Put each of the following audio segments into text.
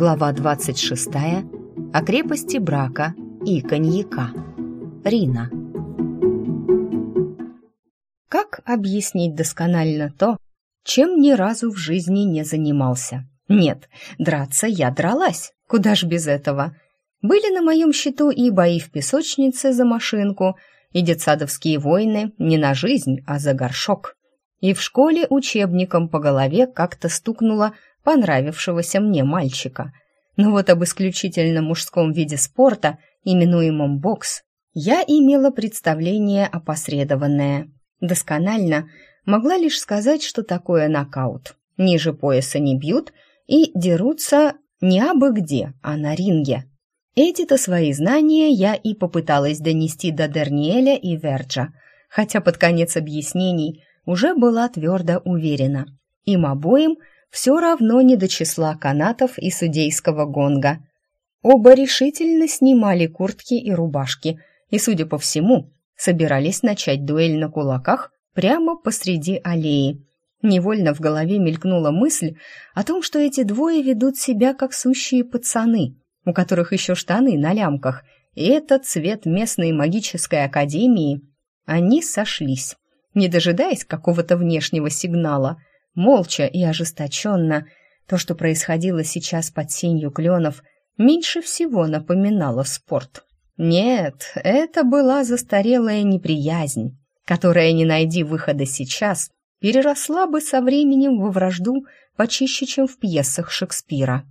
Глава 26. О крепости брака и коньяка. Рина. Как объяснить досконально то, чем ни разу в жизни не занимался? Нет, драться я дралась, куда ж без этого. Были на моем счету и бои в песочнице за машинку, и детсадовские войны не на жизнь, а за горшок. И в школе учебником по голове как-то стукнуло понравившегося мне мальчика. Но вот об исключительно мужском виде спорта, именуемом бокс, я имела представление опосредованное. Досконально могла лишь сказать, что такое нокаут. Ниже пояса не бьют и дерутся не абы где, а на ринге. Эти-то свои знания я и попыталась донести до Дерниэля и Верджа, хотя под конец объяснений уже была твердо уверена. Им обоим все равно не до числа канатов и судейского гонга. Оба решительно снимали куртки и рубашки и, судя по всему, собирались начать дуэль на кулаках прямо посреди аллеи. Невольно в голове мелькнула мысль о том, что эти двое ведут себя как сущие пацаны, у которых еще штаны на лямках, и это цвет местной магической академии. Они сошлись, не дожидаясь какого-то внешнего сигнала – молча и ожесточенно. То, что происходило сейчас под сенью кленов, меньше всего напоминало спорт. Нет, это была застарелая неприязнь, которая, не найди выхода сейчас, переросла бы со временем во вражду почище, чем в пьесах Шекспира.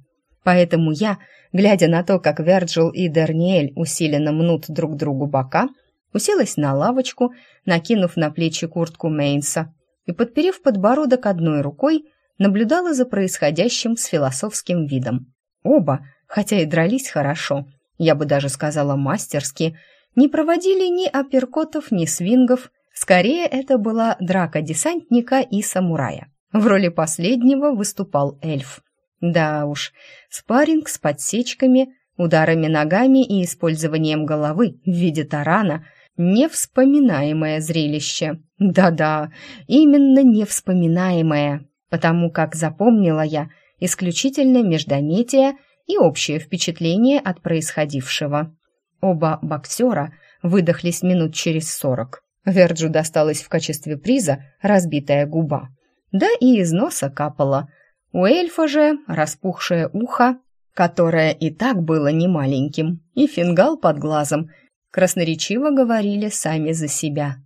Поэтому я, глядя на то, как Верджил и Дерниэль усиленно мнут друг другу бока, уселась на лавочку, накинув на плечи куртку Мейнса и, подперев подбородок одной рукой, наблюдала за происходящим с философским видом. Оба, хотя и дрались хорошо, я бы даже сказала мастерски, не проводили ни апперкотов, ни свингов, скорее это была драка десантника и самурая. В роли последнего выступал эльф. Да уж, спарринг с подсечками, ударами ногами и использованием головы в виде тарана – Невспоминаемое зрелище. Да-да, именно невспоминаемое, потому как запомнила я исключительно междометия и общее впечатление от происходившего. Оба боксера выдохлись минут через сорок. Верджу досталась в качестве приза разбитая губа. Да и из носа капало. У эльфа же распухшее ухо, которое и так было немаленьким, и фингал под глазом — красноречиво говорили сами за себя.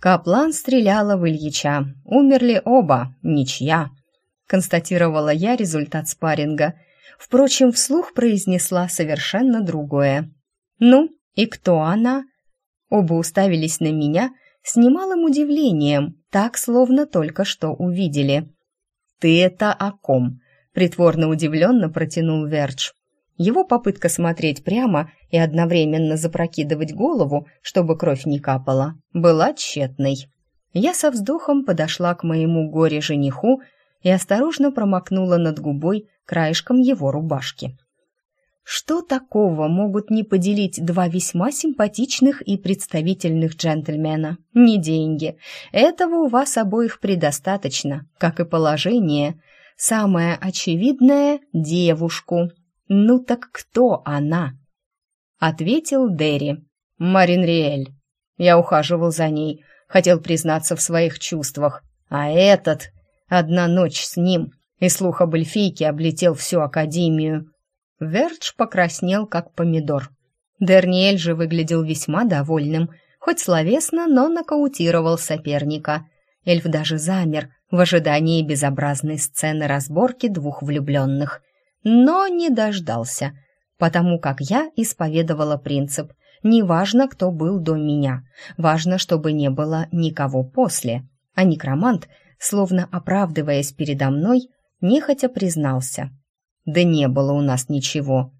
Каплан стреляла в Ильича. Умерли оба, ничья. Констатировала я результат спарринга. Впрочем, вслух произнесла совершенно другое. «Ну, и кто она?» Оба уставились на меня с немалым удивлением, так, словно только что увидели. «Ты это о ком?» — притворно удивленно протянул Вердж. Его попытка смотреть прямо и одновременно запрокидывать голову, чтобы кровь не капала, была тщетной. Я со вздохом подошла к моему горе-жениху и осторожно промокнула над губой краешком его рубашки. Что такого могут не поделить два весьма симпатичных и представительных джентльмена? Не деньги. Этого у вас обоих предостаточно, как и положение. Самое очевидное — девушку. «Ну так кто она?» Ответил Дерри. «Марин Риэль. Я ухаживал за ней, хотел признаться в своих чувствах. А этот... Одна ночь с ним, и слух об эльфийке облетел всю Академию». Вердж покраснел, как помидор. Дерниэль же выглядел весьма довольным, хоть словесно, но нокаутировал соперника. Эльф даже замер в ожидании безобразной сцены разборки двух влюбленных но не дождался, потому как я исповедовала принцип «неважно, кто был до меня, важно, чтобы не было никого после», а некромант, словно оправдываясь передо мной, нехотя признался. «Да не было у нас ничего».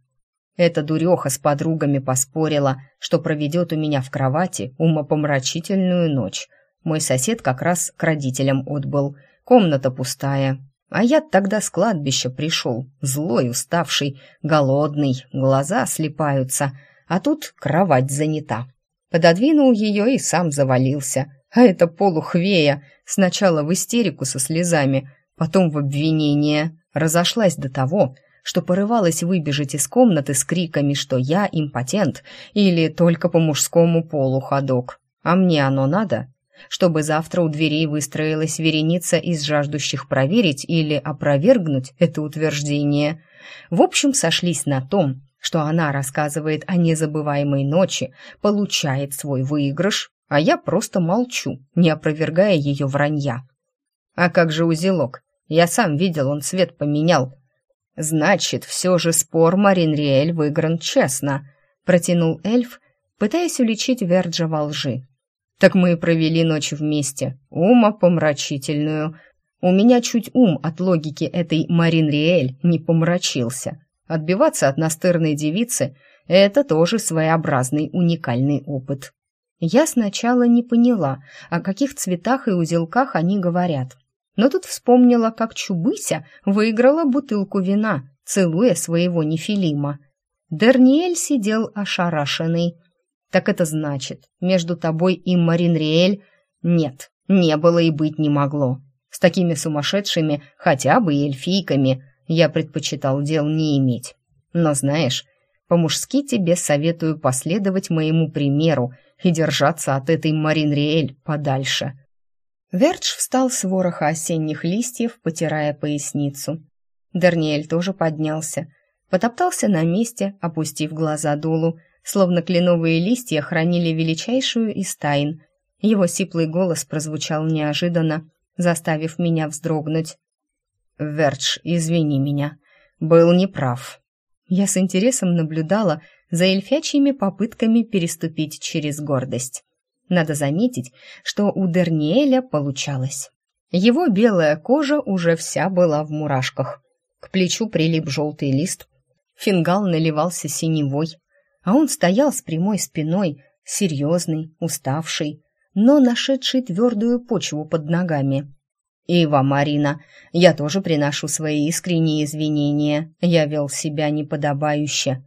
Эта дуреха с подругами поспорила, что проведет у меня в кровати умопомрачительную ночь. Мой сосед как раз к родителям отбыл, комната пустая, а я тогда с кладбища пришел, злой, уставший, голодный, глаза слепаются, а тут кровать занята. Пододвинул ее и сам завалился. А это полухвея сначала в истерику со слезами, потом в обвинение. Разошлась до того, что порывалась выбежать из комнаты с криками, что я импотент или только по мужскому полу ходок. А мне оно надо? Чтобы завтра у дверей выстроилась вереница из жаждущих проверить или опровергнуть это утверждение. В общем, сошлись на том, что она рассказывает о незабываемой ночи, получает свой выигрыш, а я просто молчу, не опровергая ее вранья. А как же узелок? Я сам видел, он цвет поменял. Значит, все же спор Марин Риэль выигран честно, протянул эльф, пытаясь уличить Верджа во лжи. Так мы и провели ночь вместе, ума помрачительную. У меня чуть ум от логики этой Марин Риэль не помрачился. Отбиваться от настырной девицы — это тоже своеобразный уникальный опыт. Я сначала не поняла, о каких цветах и узелках они говорят. Но тут вспомнила, как Чубыся выиграла бутылку вина, целуя своего нефилима. Дерниэль сидел ошарашенный. «Так это значит, между тобой и Маринриэль нет, не было и быть не могло. С такими сумасшедшими, хотя бы эльфийками, я предпочитал дел не иметь. Но знаешь, по-мужски тебе советую последовать моему примеру и держаться от этой Марин подальше. Вердж встал с вороха осенних листьев, потирая поясницу. Дарниэль тоже поднялся, потоптался на месте, опустив глаза дулу, словно кленовые листья хранили величайшую из тайн. Его сиплый голос прозвучал неожиданно, заставив меня вздрогнуть. «Вердж, извини меня, был неправ». Я с интересом наблюдала за эльфячьими попытками переступить через гордость. Надо заметить, что у Дерниэля получалось. Его белая кожа уже вся была в мурашках. К плечу прилип желтый лист, фингал наливался синевой, а он стоял с прямой спиной, серьезный, уставший, но нашедший твердую почву под ногами. «Ива, Марина, я тоже приношу свои искренние извинения. Я вел себя неподобающе.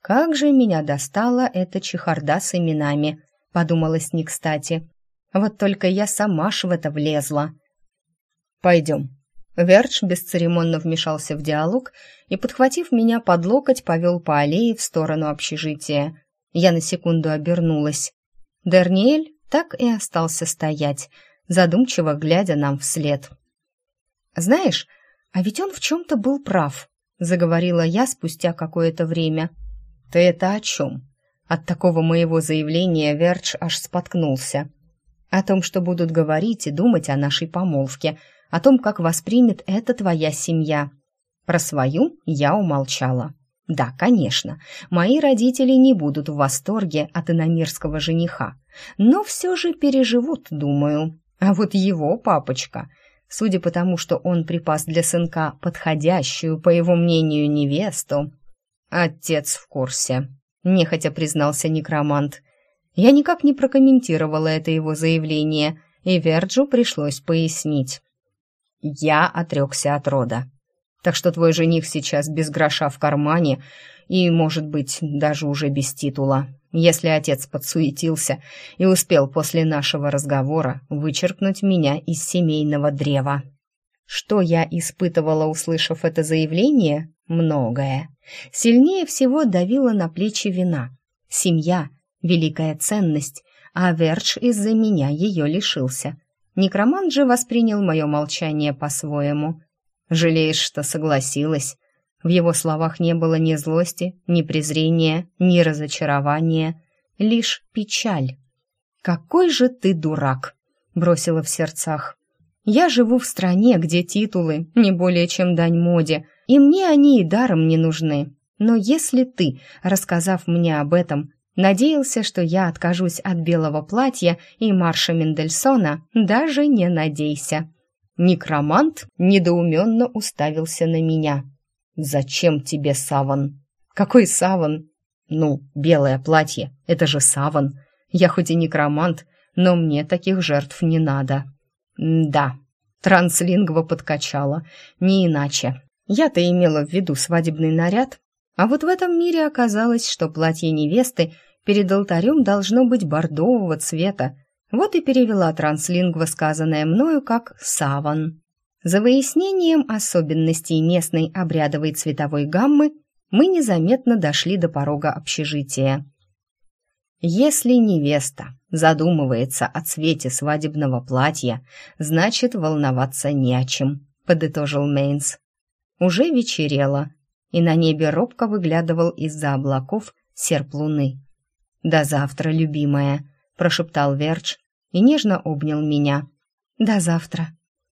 Как же меня достала эта чехарда с именами, подумалось не кстати. Вот только я сама ж в это влезла. Пойдем. Вердж бесцеремонно вмешался в диалог и, подхватив меня под локоть, повел по аллее в сторону общежития. Я на секунду обернулась. Дерниэль так и остался стоять, задумчиво глядя нам вслед. «Знаешь, а ведь он в чем-то был прав», — заговорила я спустя какое-то время. «Ты это о чем?» От такого моего заявления Вердж аж споткнулся. «О том, что будут говорить и думать о нашей помолвке, о том, как воспримет это твоя семья». Про свою я умолчала. Да, конечно, мои родители не будут в восторге от иномирского жениха, но все же переживут, думаю. А вот его папочка, судя по тому, что он припас для сынка подходящую, по его мнению, невесту, «Отец в курсе», — нехотя признался некромант. Я никак не прокомментировала это его заявление, и Верджу пришлось пояснить. «Я отрекся от рода. Так что твой жених сейчас без гроша в кармане и, может быть, даже уже без титула, если отец подсуетился и успел после нашего разговора вычеркнуть меня из семейного древа». Что я испытывала, услышав это заявление? Многое. Сильнее всего давила на плечи вина. Семья — великая ценность, а Вердж из-за меня ее лишился. Некромант же воспринял мое молчание по-своему. «Жалеешь, что согласилась?» В его словах не было ни злости, ни презрения, ни разочарования, лишь печаль. «Какой же ты дурак!» — бросила в сердцах. «Я живу в стране, где титулы не более чем дань моде, и мне они и даром не нужны. Но если ты, рассказав мне об этом, надеялся, что я откажусь от белого платья и марша Мендельсона, даже не надейся». Некромант недоуменно уставился на меня. «Зачем тебе саван?» «Какой саван?» «Ну, белое платье, это же саван. Я хоть и некромант, но мне таких жертв не надо». «Да, транслингва подкачала, не иначе. Я-то имела в виду свадебный наряд, а вот в этом мире оказалось, что платье невесты перед алтарем должно быть бордового цвета. Вот и перевела транслингва сказанное мною как «саван». За выяснением особенностей местной обрядовой цветовой гаммы мы незаметно дошли до порога общежития. Если невеста задумывается о цвете свадебного платья, значит, волноваться не о чем, подытожил Мейнс. Уже вечерело, и на небе робко выглядывал из-за облаков серп луны. «До завтра, любимая», — прошептал Вердж и нежно обнял меня. «До завтра».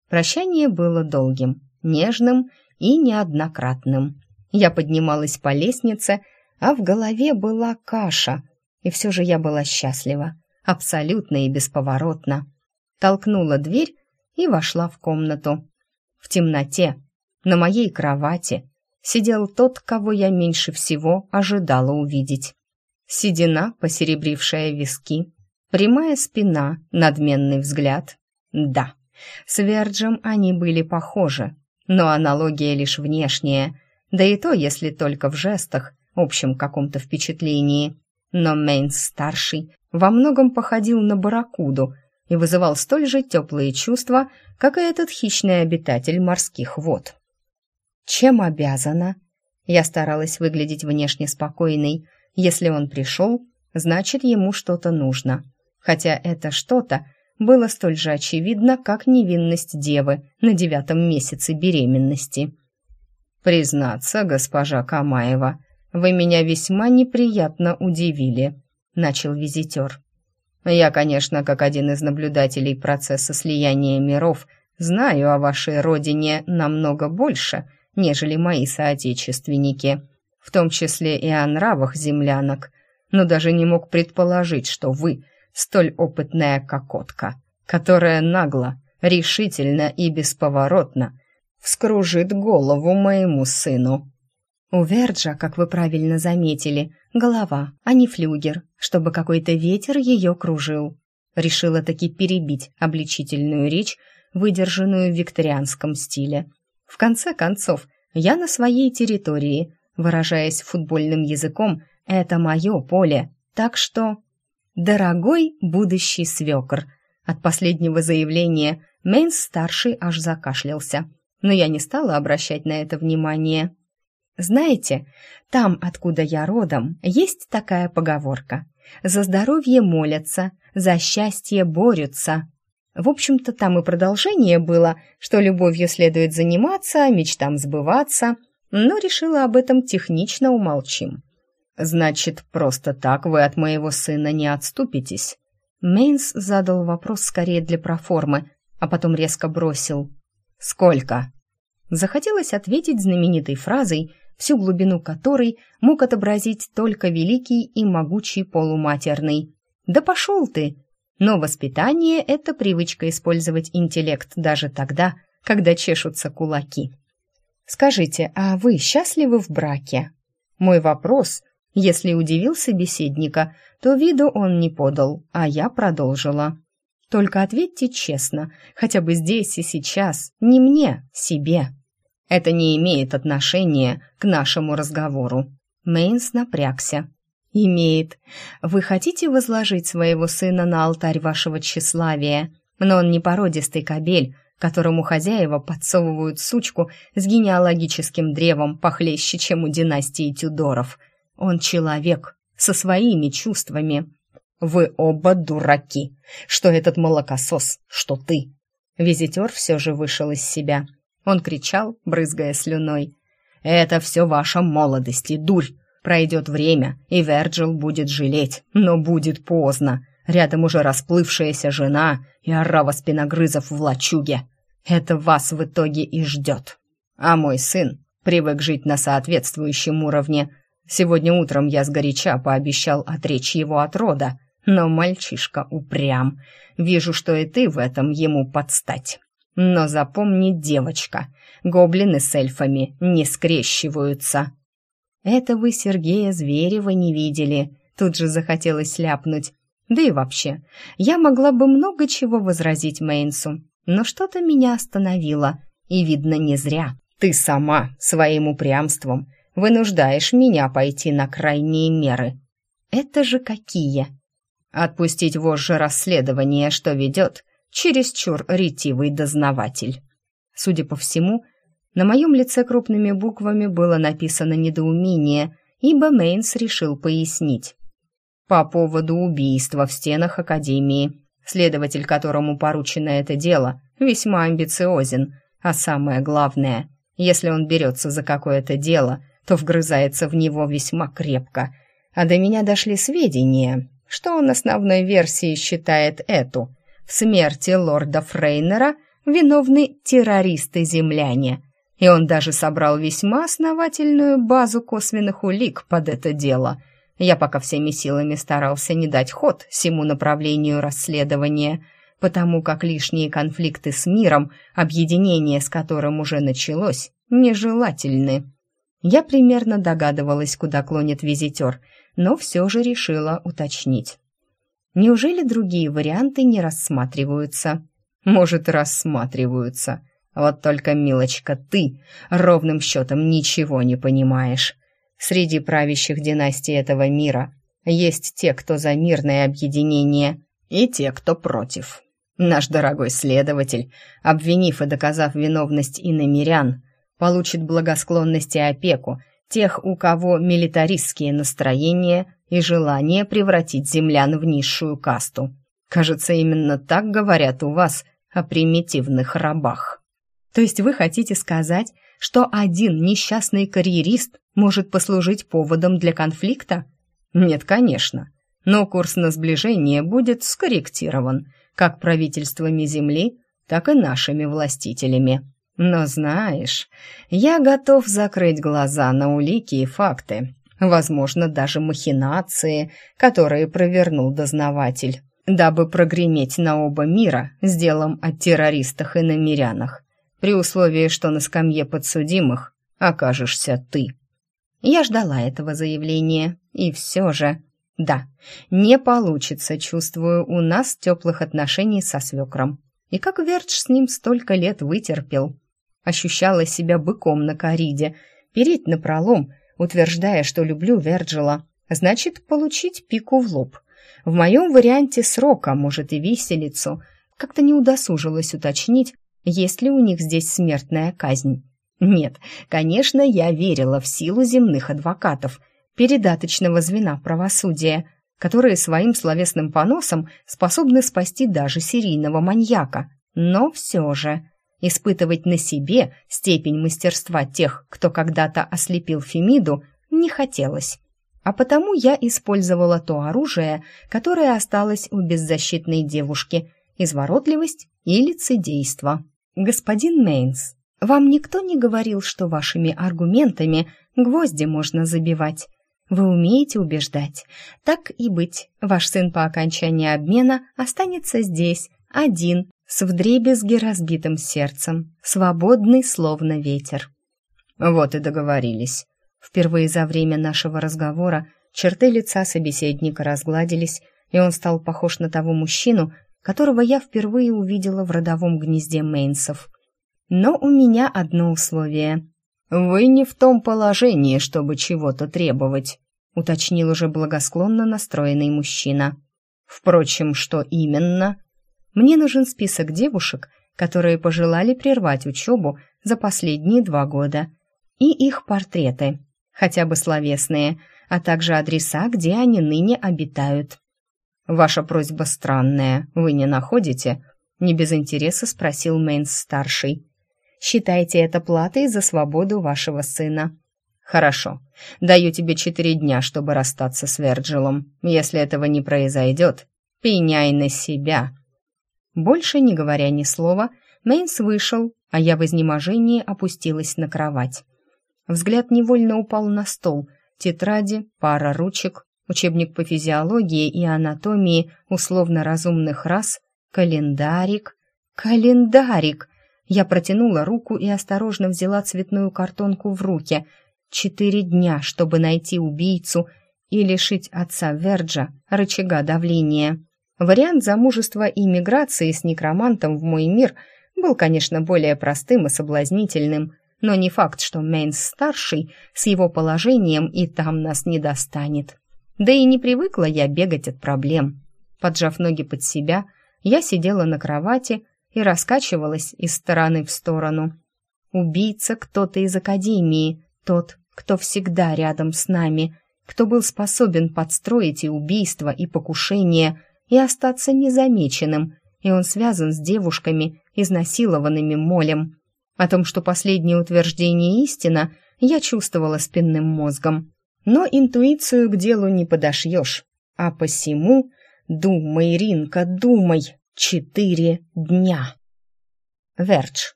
Прощание было долгим, нежным и неоднократным. Я поднималась по лестнице, а в голове была каша, и все же я была счастлива, абсолютно и бесповоротно. Толкнула дверь и вошла в комнату. В темноте, на моей кровати, сидел тот, кого я меньше всего ожидала увидеть. Седина, посеребрившая виски, прямая спина, надменный взгляд. Да, с Верджем они были похожи, но аналогия лишь внешняя, да и то, если только в жестах, общем каком-то впечатлении. Но Мейнс-старший во многом походил на барракуду и вызывал столь же теплые чувства, как и этот хищный обитатель морских вод. Чем обязана? Я старалась выглядеть внешне спокойной. Если он пришел, значит, ему что-то нужно. Хотя это что-то было столь же очевидно, как невинность девы на девятом месяце беременности. «Признаться, госпожа Камаева, вы меня весьма неприятно удивили», — начал визитер. «Я, конечно, как один из наблюдателей процесса слияния миров, знаю о вашей родине намного больше, нежели мои соотечественники, в том числе и о нравах землянок, но даже не мог предположить, что вы — столь опытная кокотка, которая нагло, решительно и бесповоротно вскружит голову моему сыну. У Верджа, как вы правильно заметили, голова, а не флюгер, чтобы какой-то ветер ее кружил. Решила таки перебить обличительную речь, выдержанную в викторианском стиле. В конце концов, я на своей территории, выражаясь футбольным языком, это мое поле, так что «Дорогой будущий свекр». От последнего заявления Мейнс-старший аж закашлялся, но я не стала обращать на это внимание. Знаете, там, откуда я родом, есть такая поговорка. За здоровье молятся, за счастье борются. В общем-то, там и продолжение было, что любовью следует заниматься, мечтам сбываться, но решила об этом технично умолчим. «Значит, просто так вы от моего сына не отступитесь?» Мейнс задал вопрос скорее для проформы, а потом резко бросил. «Сколько?» Захотелось ответить знаменитой фразой, всю глубину которой мог отобразить только великий и могучий полуматерный. «Да пошел ты!» Но воспитание — это привычка использовать интеллект даже тогда, когда чешутся кулаки. «Скажите, а вы счастливы в браке?» Мой вопрос если удивил собеседника, то виду он не подал, а я продолжила. «Только ответьте честно, хотя бы здесь и сейчас, не мне, себе. Это не имеет отношения к нашему разговору». Мейнс напрягся. «Имеет. Вы хотите возложить своего сына на алтарь вашего тщеславия, но он не породистый кобель, которому хозяева подсовывают сучку с генеалогическим древом похлеще, чем у династии Тюдоров. Он человек со своими чувствами. Вы оба дураки. Что этот молокосос, что ты. Визитер все же вышел из себя. Он кричал, брызгая слюной. «Это все ваша молодость и дурь. Пройдет время, и Верджил будет жалеть, но будет поздно. Рядом уже расплывшаяся жена и орава спиногрызов в лачуге. Это вас в итоге и ждет. А мой сын привык жить на соответствующем уровне, Сегодня утром я сгоряча пообещал отречь его от рода, но мальчишка упрям. Вижу, что и ты в этом ему подстать. Но запомни, девочка, гоблины с эльфами не скрещиваются. Это вы Сергея Зверева не видели. Тут же захотелось ляпнуть. Да и вообще, я могла бы много чего возразить Мейнсу, но что-то меня остановило, и видно не зря. Ты сама своим упрямством вынуждаешь меня пойти на крайние меры. Это же какие? Отпустить вожжи расследование, что ведет чересчур ретивый дознаватель. Судя по всему, на моем лице крупными буквами было написано недоумение, ибо Мейнс решил пояснить. По поводу убийства в стенах Академии. Следователь, которому поручено это дело, весьма амбициозен, а самое главное, если он берется за какое-то дело, то вгрызается в него весьма крепко. А до меня дошли сведения, что он основной версией считает эту. В смерти лорда Фрейнера виновны террористы-земляне, и он даже собрал весьма основательную базу косвенных улик под это дело. Я пока всеми силами старался не дать ход всему направлению расследования, потому как лишние конфликты с миром, объединение с которым уже началось, нежелательны. Я примерно догадывалась, куда клонит визитер, но все же решила уточнить. Неужели другие варианты не рассматриваются? Может, рассматриваются. Вот только, милочка, ты ровным счетом ничего не понимаешь. Среди правящих династий этого мира есть те, кто за мирное объединение, и те, кто против. Наш дорогой следователь, обвинив и доказав виновность иномирян, получит благосклонность и опеку тех, у кого милитаристские настроения и желание превратить землян в низшую касту. Кажется, именно так говорят у вас о примитивных рабах. То есть вы хотите сказать, что один несчастный карьерист может послужить поводом для конфликта? Нет, конечно. Но курс на сближение будет скорректирован как правительствами Земли, так и нашими властителями. Но знаешь, я готов закрыть глаза на улики и факты, возможно, даже махинации, которые провернул дознаватель, дабы прогреметь на оба мира с делом о террористах и намерянах, при условии, что на скамье подсудимых окажешься ты. Я ждала этого заявления, и все же... Да, не получится, чувствую, у нас теплых отношений со свекром. И как Вердж с ним столько лет вытерпел ощущала себя быком на кориде. Переть на пролом, утверждая, что люблю Верджила, значит получить пику в лоб. В моем варианте срока, может и виселицу, как-то не удосужилась уточнить, есть ли у них здесь смертная казнь. Нет, конечно, я верила в силу земных адвокатов, передаточного звена правосудия, которые своим словесным поносом способны спасти даже серийного маньяка. Но все же Испытывать на себе степень мастерства тех, кто когда-то ослепил Фемиду, не хотелось. А потому я использовала то оружие, которое осталось у беззащитной девушки – изворотливость и лицедейство. «Господин Мейнс, вам никто не говорил, что вашими аргументами гвозди можно забивать?» Вы умеете убеждать. Так и быть, ваш сын по окончании обмена останется здесь, один, с вдребезги разбитым сердцем, свободный, словно ветер. Вот и договорились. Впервые за время нашего разговора черты лица собеседника разгладились, и он стал похож на того мужчину, которого я впервые увидела в родовом гнезде Мейнсов. Но у меня одно условие. «Вы не в том положении, чтобы чего-то требовать», уточнил уже благосклонно настроенный мужчина. «Впрочем, что именно?» Мне нужен список девушек, которые пожелали прервать учебу за последние два года, и их портреты, хотя бы словесные, а также адреса, где они ныне обитают. «Ваша просьба странная, вы не находите?» Не без интереса спросил Мейнс-старший. «Считайте это платой за свободу вашего сына». «Хорошо. Даю тебе четыре дня, чтобы расстаться с Верджилом. Если этого не произойдет, пеняй на себя». Больше не говоря ни слова, Мейнс вышел, а я в изнеможении опустилась на кровать. Взгляд невольно упал на стол. Тетради, пара ручек, учебник по физиологии и анатомии условно-разумных рас, календарик. Календарик! Я протянула руку и осторожно взяла цветную картонку в руки. Четыре дня, чтобы найти убийцу и лишить отца Верджа рычага давления. Вариант замужества и миграции с некромантом в мой мир был, конечно, более простым и соблазнительным, но не факт, что Мейнс-старший с его положением и там нас не достанет. Да и не привыкла я бегать от проблем. Поджав ноги под себя, я сидела на кровати и раскачивалась из стороны в сторону. Убийца кто-то из Академии, тот, кто всегда рядом с нами, кто был способен подстроить и убийство, и покушение, и остаться незамеченным, и он связан с девушками, изнасилованными молем. О том, что последнее утверждение истина, я чувствовала спинным мозгом. Но интуицию к делу не подошьешь. А посему думай, Ринка, думай, четыре дня. Вердж.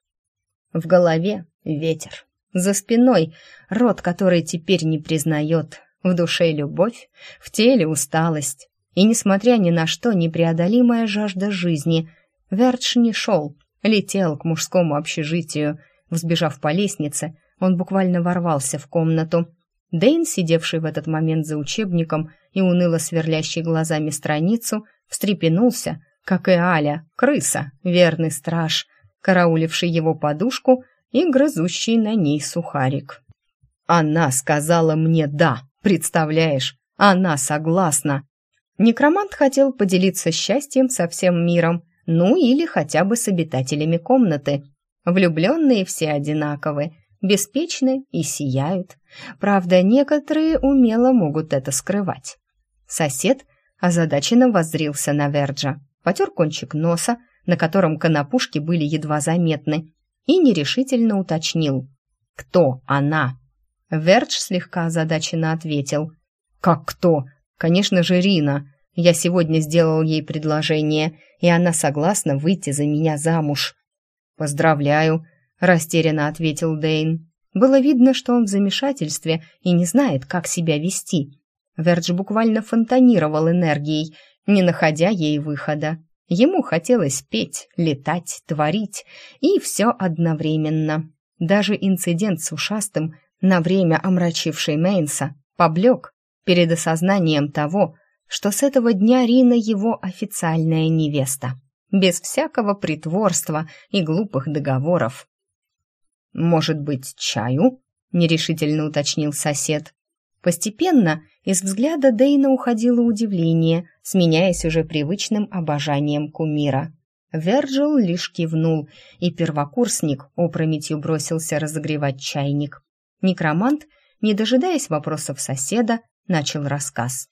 В голове ветер. За спиной рот, который теперь не признает. В душе любовь, в теле усталость. И, несмотря ни на что, непреодолимая жажда жизни. Вердж не шел, летел к мужскому общежитию. Взбежав по лестнице, он буквально ворвался в комнату. Дэйн, сидевший в этот момент за учебником и уныло сверлящий глазами страницу, встрепенулся, как и Аля, крыса, верный страж, карауливший его подушку и грызущий на ней сухарик. «Она сказала мне «да», представляешь? Она согласна!» Некромант хотел поделиться счастьем со всем миром, ну или хотя бы с обитателями комнаты. Влюбленные все одинаковы, беспечны и сияют. Правда, некоторые умело могут это скрывать. Сосед озадаченно воззрился на Верджа, потер кончик носа, на котором конопушки были едва заметны, и нерешительно уточнил. «Кто она?» Вердж слегка озадаченно ответил. «Как кто? Конечно же, Рина. Я сегодня сделал ей предложение, и она согласна выйти за меня замуж». «Поздравляю», — растерянно ответил Дейн. Было видно, что он в замешательстве и не знает, как себя вести. Вердж буквально фонтанировал энергией, не находя ей выхода. Ему хотелось петь, летать, творить, и все одновременно. Даже инцидент с ушастым, на время омрачивший Мейнса, поблек перед осознанием того, что с этого дня Рина его официальная невеста, без всякого притворства и глупых договоров. «Может быть, чаю?» — нерешительно уточнил сосед. Постепенно из взгляда Дейна уходило удивление, сменяясь уже привычным обожанием кумира. Верджил лишь кивнул, и первокурсник опрометью бросился разогревать чайник. Некромант, не дожидаясь вопросов соседа, начал рассказ.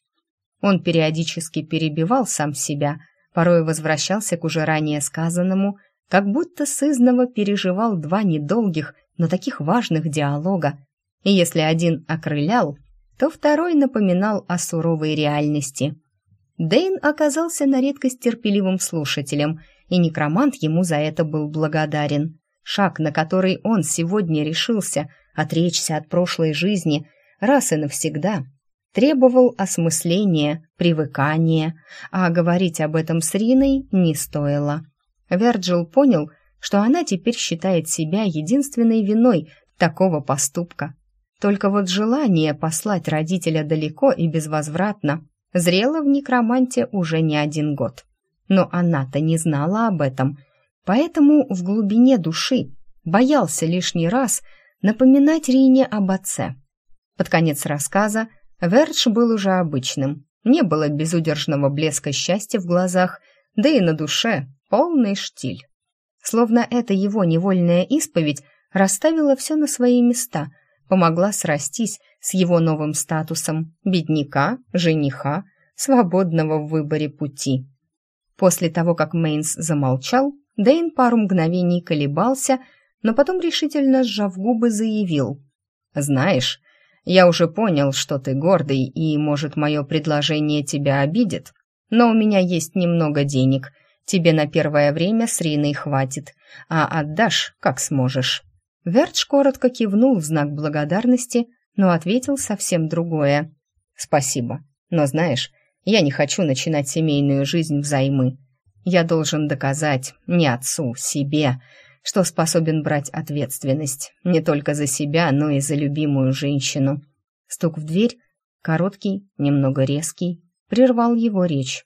Он периодически перебивал сам себя, порой возвращался к уже ранее сказанному как будто сызново переживал два недолгих, но таких важных диалога, и если один окрылял, то второй напоминал о суровой реальности. Дейн оказался на редкость терпеливым слушателем, и некромант ему за это был благодарен. Шаг, на который он сегодня решился отречься от прошлой жизни раз и навсегда, требовал осмысления, привыкания, а говорить об этом с Риной не стоило. Верджил понял, что она теперь считает себя единственной виной такого поступка. Только вот желание послать родителя далеко и безвозвратно зрело в некроманте уже не один год. Но она-то не знала об этом, поэтому в глубине души боялся лишний раз напоминать Рине об отце. Под конец рассказа Вердж был уже обычным. Не было безудержного блеска счастья в глазах, да и на душе Полный штиль. Словно это его невольная исповедь расставила все на свои места, помогла срастись с его новым статусом бедняка, жениха, свободного в выборе пути. После того, как Мейнс замолчал, Дэйн пару мгновений колебался, но потом решительно сжав губы заявил. «Знаешь, я уже понял, что ты гордый, и, может, мое предложение тебя обидит, но у меня есть немного денег, Тебе на первое время с Риной хватит, а отдашь, как сможешь». Вертш коротко кивнул в знак благодарности, но ответил совсем другое. «Спасибо, но знаешь, я не хочу начинать семейную жизнь взаймы. Я должен доказать не отцу, себе, что способен брать ответственность не только за себя, но и за любимую женщину». Стук в дверь, короткий, немного резкий, прервал его речь.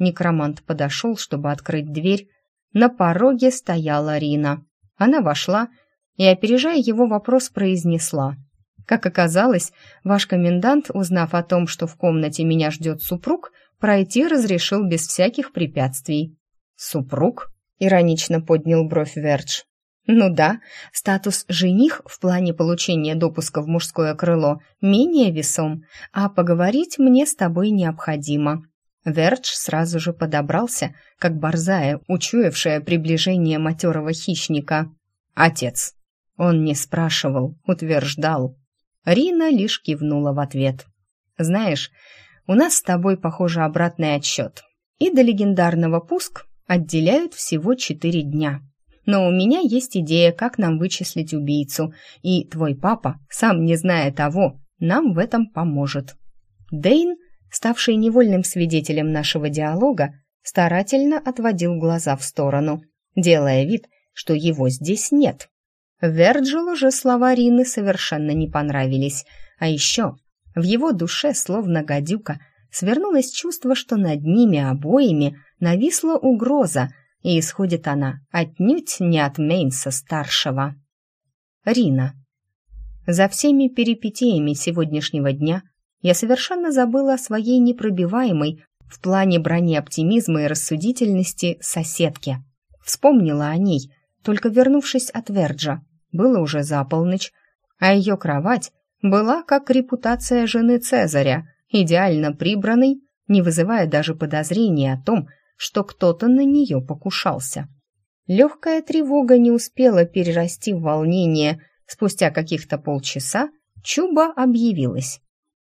Некромант подошел, чтобы открыть дверь. На пороге стояла Рина. Она вошла и, опережая его вопрос, произнесла. «Как оказалось, ваш комендант, узнав о том, что в комнате меня ждет супруг, пройти разрешил без всяких препятствий». «Супруг?» — иронично поднял бровь Вердж. Ну да, статус «жених» в плане получения допуска в мужское крыло менее весом, а поговорить мне с тобой необходимо. Вердж сразу же подобрался, как борзая, учуявшая приближение матерого хищника. «Отец». Он не спрашивал, утверждал. Рина лишь кивнула в ответ. «Знаешь, у нас с тобой, похоже, обратный отсчет. И до легендарного пуск отделяют всего четыре дня. Но у меня есть идея, как нам вычислить убийцу, и твой папа, сам не зная того, нам в этом поможет». Дейн, ставший невольным свидетелем нашего диалога, старательно отводил глаза в сторону, делая вид, что его здесь нет. Верджилу же слова Рины совершенно не понравились, а еще в его душе, словно гадюка, свернулось чувство, что над ними обоими нависла угроза, и исходит она отнюдь не от Мейнса-старшего. Рина. За всеми перипетиями сегодняшнего дня я совершенно забыла о своей непробиваемой в плане брони оптимизма и рассудительности соседке. Вспомнила о ней, только вернувшись от Верджа. Было уже за полночь, а ее кровать была как репутация жены Цезаря, идеально прибранной, не вызывая даже подозрения о том, что кто-то на нее покушался. Легкая тревога не успела перерасти в волнение. Спустя каких-то полчаса Чуба объявилась.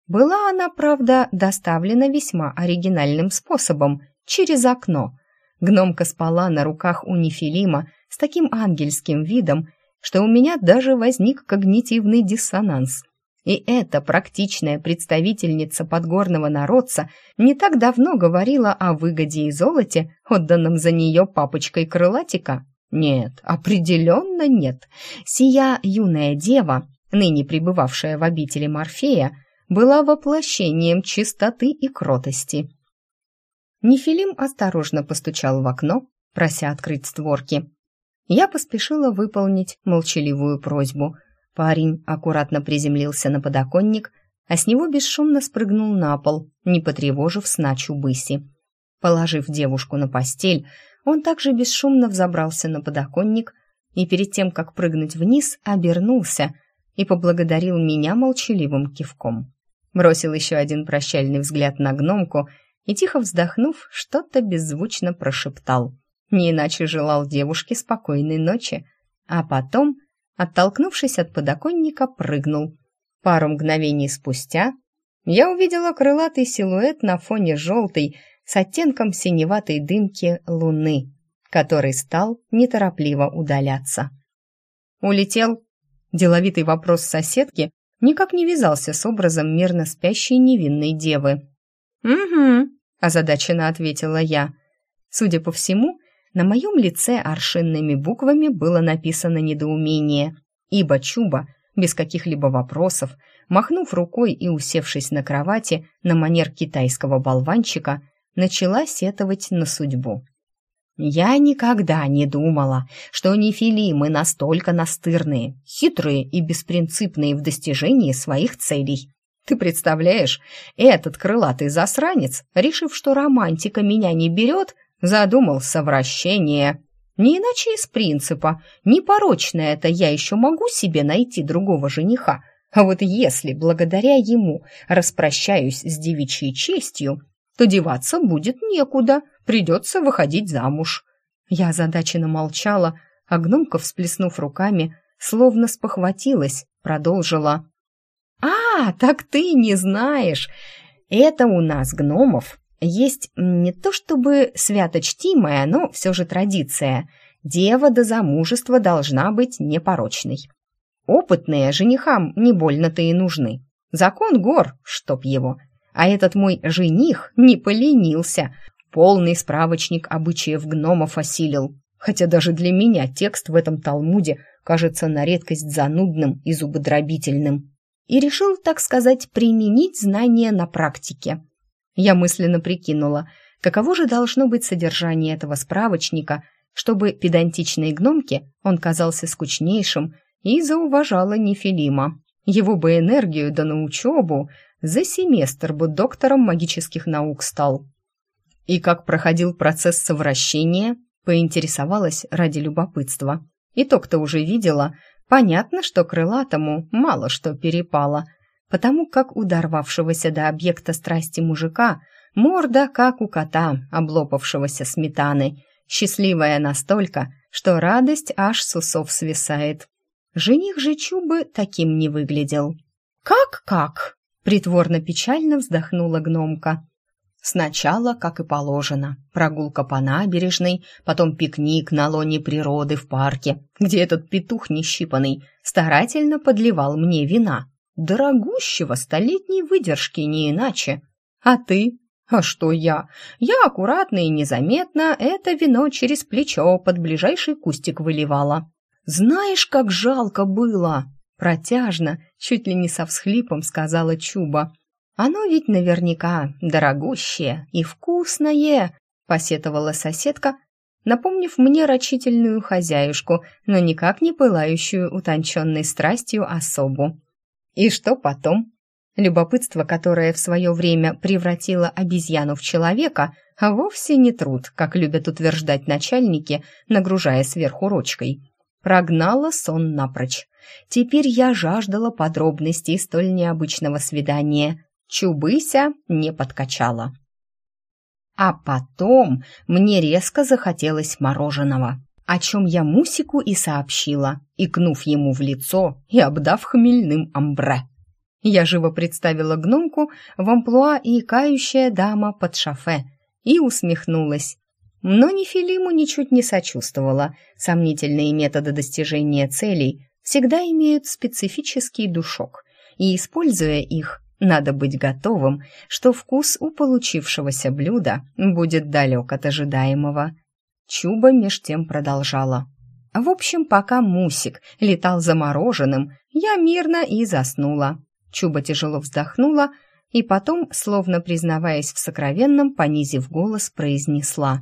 Была она, правда, доставлена весьма оригинальным способом, через окно. Гномка спала на руках у Нефилима с таким ангельским видом, что у меня даже возник когнитивный диссонанс. И эта практичная представительница подгорного народца не так давно говорила о выгоде и золоте, отданном за нее папочкой крылатика. Нет, определенно нет. Сия юная дева, ныне пребывавшая в обители Морфея, была воплощением чистоты и кротости. Нефилим осторожно постучал в окно, прося открыть створки. Я поспешила выполнить молчаливую просьбу — Парень аккуратно приземлился на подоконник, а с него бесшумно спрыгнул на пол, не потревожив сначу быси. Положив девушку на постель, он также бесшумно взобрался на подоконник и перед тем, как прыгнуть вниз, обернулся и поблагодарил меня молчаливым кивком. Бросил еще один прощальный взгляд на гномку и, тихо вздохнув, что-то беззвучно прошептал. Не иначе желал девушке спокойной ночи, а потом оттолкнувшись от подоконника, прыгнул. Пару мгновений спустя я увидела крылатый силуэт на фоне желтой с оттенком синеватой дымки луны, который стал неторопливо удаляться. «Улетел?» Деловитый вопрос соседки никак не вязался с образом мирно спящей невинной девы. «Угу», — озадаченно ответила я. Судя по всему, на моем лице аршинными буквами было написано недоумение, ибо Чуба, без каких-либо вопросов, махнув рукой и усевшись на кровати на манер китайского болванчика, начала сетовать на судьбу. «Я никогда не думала, что нефилимы настолько настырные, хитрые и беспринципные в достижении своих целей. Ты представляешь, этот крылатый засранец, решив, что романтика меня не берет, — Задумал совращение. Не иначе из принципа. Непорочно это я еще могу себе найти другого жениха. А вот если благодаря ему распрощаюсь с девичьей честью, то деваться будет некуда, придется выходить замуж. Я озадаченно молчала, а гномка, всплеснув руками, словно спохватилась, продолжила. «А, так ты не знаешь! Это у нас, гномов, есть не то чтобы святочтимая, но все же традиция. Дева до замужества должна быть непорочной. Опытные женихам не больно-то и нужны. Закон гор, чтоб его. А этот мой жених не поленился. Полный справочник обычаев гномов осилил. Хотя даже для меня текст в этом Талмуде кажется на редкость занудным и зубодробительным. И решил, так сказать, применить знания на практике. Я мысленно прикинула, каково же должно быть содержание этого справочника, чтобы педантичной гномке он казался скучнейшим и зауважала Нефилима. Его бы энергию да на учебу за семестр бы доктором магических наук стал. И как проходил процесс совращения, Поинтересовалась ради любопытства. И то, кто уже видела, понятно, что крылатому мало что перепало, потому как у дорвавшегося до объекта страсти мужика морда, как у кота, облопавшегося сметаны, счастливая настолько, что радость аж с усов свисает. Жених же Чубы таким не выглядел. «Как-как?» — притворно-печально вздохнула гномка. Сначала, как и положено, прогулка по набережной, потом пикник на лоне природы в парке, где этот петух нещипанный старательно подливал мне вина. Дорогущего столетней выдержки не иначе. А ты? А что я? Я аккуратно и незаметно это вино через плечо под ближайший кустик выливала. Знаешь, как жалко было! Протяжно, чуть ли не со всхлипом сказала Чуба. «Оно ведь наверняка дорогущее и вкусное», — посетовала соседка, напомнив мне рачительную хозяюшку, но никак не пылающую утонченной страстью особу. «И что потом?» Любопытство, которое в свое время превратило обезьяну в человека, а вовсе не труд, как любят утверждать начальники, нагружая сверху ручкой. Прогнала сон напрочь. Теперь я жаждала подробностей столь необычного свидания. Чубыся не подкачала. А потом мне резко захотелось мороженого, о чем я Мусику и сообщила, икнув ему в лицо и обдав хмельным амбре. Я живо представила гномку в амплуа и кающая дама под шафе и усмехнулась. Но Нефилиму ничуть не сочувствовала. Сомнительные методы достижения целей всегда имеют специфический душок, и, используя их, надо быть готовым, что вкус у получившегося блюда будет далек от ожидаемого. Чуба меж тем продолжала. В общем, пока Мусик летал замороженным, я мирно и заснула. Чуба тяжело вздохнула и потом, словно признаваясь в сокровенном, понизив голос, произнесла.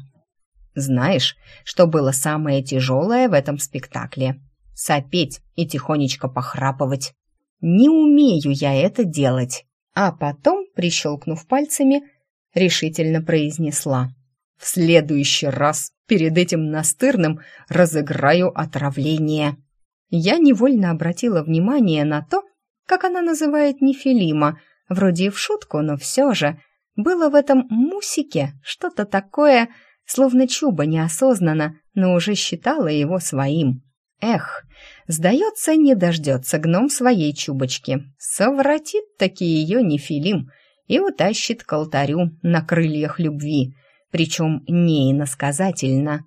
«Знаешь, что было самое тяжелое в этом спектакле? сопеть и тихонечко похрапывать. Не умею я это делать. А потом, прищелкнув пальцами, решительно произнесла. В следующий раз перед этим настырным разыграю отравление. Я невольно обратила внимание на то, как она называет Нефилима, вроде и в шутку, но все же. Было в этом мусике что-то такое, словно Чуба неосознанно, но уже считала его своим. Эх, сдается, не дождется гном своей чубочки. Совратит таки ее нефилим и утащит к алтарю на крыльях любви, причем не иносказательно.